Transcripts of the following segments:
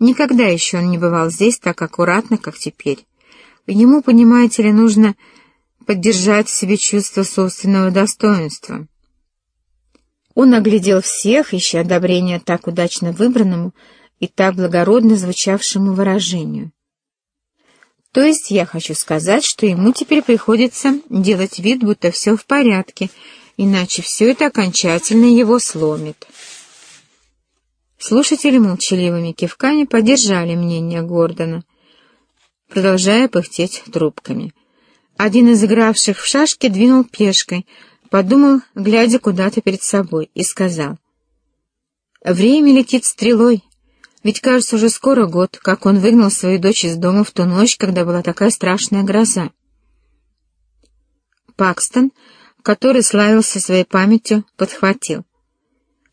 Никогда еще он не бывал здесь так аккуратно, как теперь. Ему, понимаете ли, нужно поддержать в себе чувство собственного достоинства. Он оглядел всех, ища одобрения так удачно выбранному и так благородно звучавшему выражению. То есть я хочу сказать, что ему теперь приходится делать вид, будто все в порядке, иначе все это окончательно его сломит. Слушатели молчаливыми кивками поддержали мнение Гордона, продолжая пыхтеть трубками. Один из игравших в шашки двинул пешкой, подумал, глядя куда-то перед собой, и сказал. «Время летит стрелой, ведь, кажется, уже скоро год, как он выгнал свою дочь из дома в ту ночь, когда была такая страшная гроза». Пакстон, который славился своей памятью, подхватил.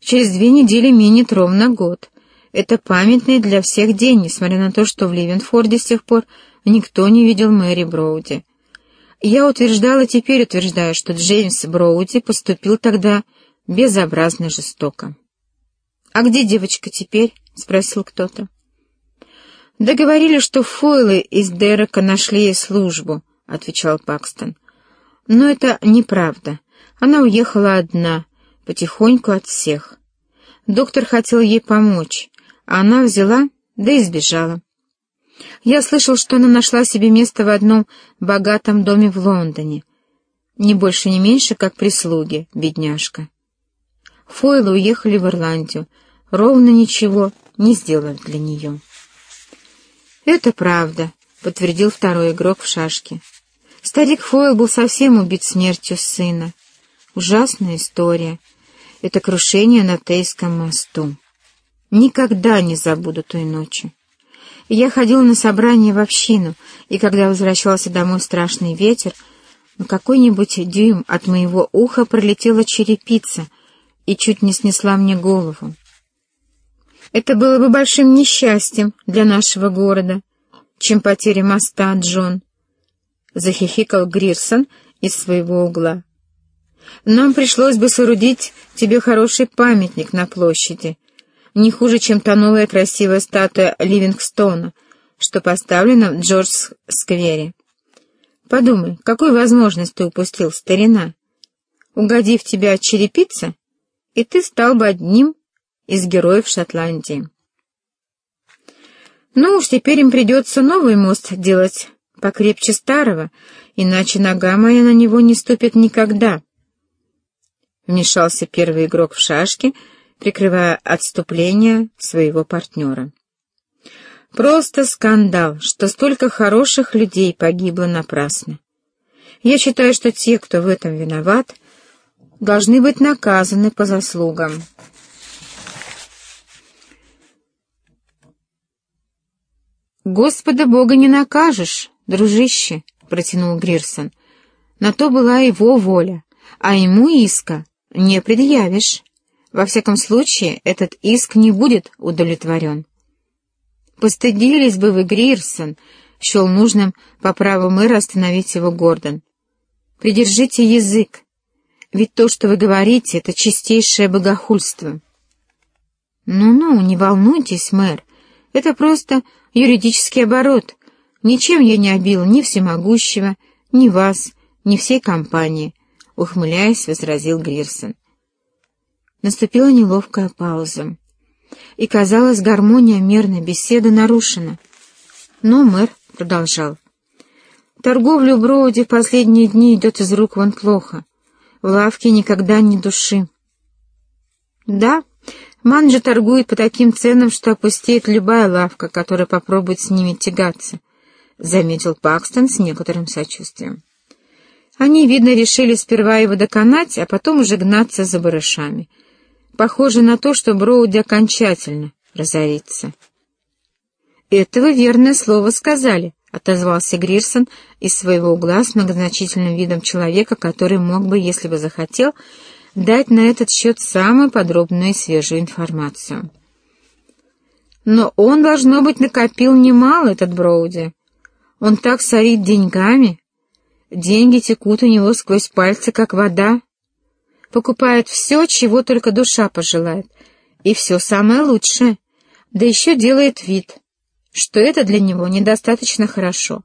Через две недели минет ровно год. Это памятный для всех день, несмотря на то, что в Ливенфорде с тех пор никто не видел Мэри Броуди. Я утверждала, теперь утверждаю, что Джеймс Броуди поступил тогда безобразно жестоко. «А где девочка теперь?» — спросил кто-то. «Да говорили, что Фойлы из Дерека нашли ей службу», — отвечал Пакстон. «Но это неправда. Она уехала одна, потихоньку от всех. Доктор хотел ей помочь, а она взяла, да и сбежала. Я слышал, что она нашла себе место в одном богатом доме в Лондоне. Не больше, не меньше, как прислуги, бедняжка. Фойлы уехали в Ирландию, ровно ничего не сделав для нее. «Это правда», — подтвердил второй игрок в шашки. Старик Фойл был совсем убит смертью сына. Ужасная история — это крушение на Тейском мосту. Никогда не забуду той ночи. Я ходил на собрание в общину, и когда возвращался домой страшный ветер, на какой-нибудь дюйм от моего уха пролетела черепица и чуть не снесла мне голову. Это было бы большим несчастьем для нашего города, чем потеря моста, Джон. Захихикал Грирсон из своего угла. Нам пришлось бы соорудить тебе хороший памятник на площади, не хуже, чем та новая красивая статуя Ливингстона, что поставлена в Джордж-сквере. Подумай, какую возможность ты упустил, старина? Угодив тебя черепица, и ты стал бы одним из героев Шотландии. Ну уж теперь им придется новый мост делать покрепче старого, иначе нога моя на него не ступит никогда. Вмешался первый игрок в шашки, прикрывая отступление своего партнера. Просто скандал, что столько хороших людей погибло напрасно. Я считаю, что те, кто в этом виноват, должны быть наказаны по заслугам. «Господа Бога не накажешь, дружище», — протянул Грирсон. «На то была его воля, а ему иска не предъявишь. Во всяком случае, этот иск не будет удовлетворен. Постыдились бы вы, Грирсон, счел нужным по праву мэра остановить его Гордон. Придержите язык, ведь то, что вы говорите, это чистейшее богохульство. Ну-ну, не волнуйтесь, мэр, это просто юридический оборот. Ничем я не обил ни всемогущего, ни вас, ни всей компании ухмыляясь, возразил Грирсон. Наступила неловкая пауза, и, казалось, гармония мирной беседы нарушена. Но мэр продолжал. Торговля в Броуде в последние дни идет из рук вон плохо. В лавке никогда ни души. Да, Манджи торгует по таким ценам, что опустеет любая лавка, которая попробует с ними тягаться, — заметил Пакстон с некоторым сочувствием. Они, видно, решили сперва его доконать, а потом уже гнаться за барышами. Похоже на то, что Броуди окончательно разорится. «Этого верное слово сказали», — отозвался Грирсон из своего угла с многозначительным видом человека, который мог бы, если бы захотел, дать на этот счет самую подробную и свежую информацию. «Но он, должно быть, накопил немало, этот Броуди. Он так сорит деньгами». Деньги текут у него сквозь пальцы, как вода. Покупает все, чего только душа пожелает, и все самое лучшее. да еще делает вид, что это для него недостаточно хорошо.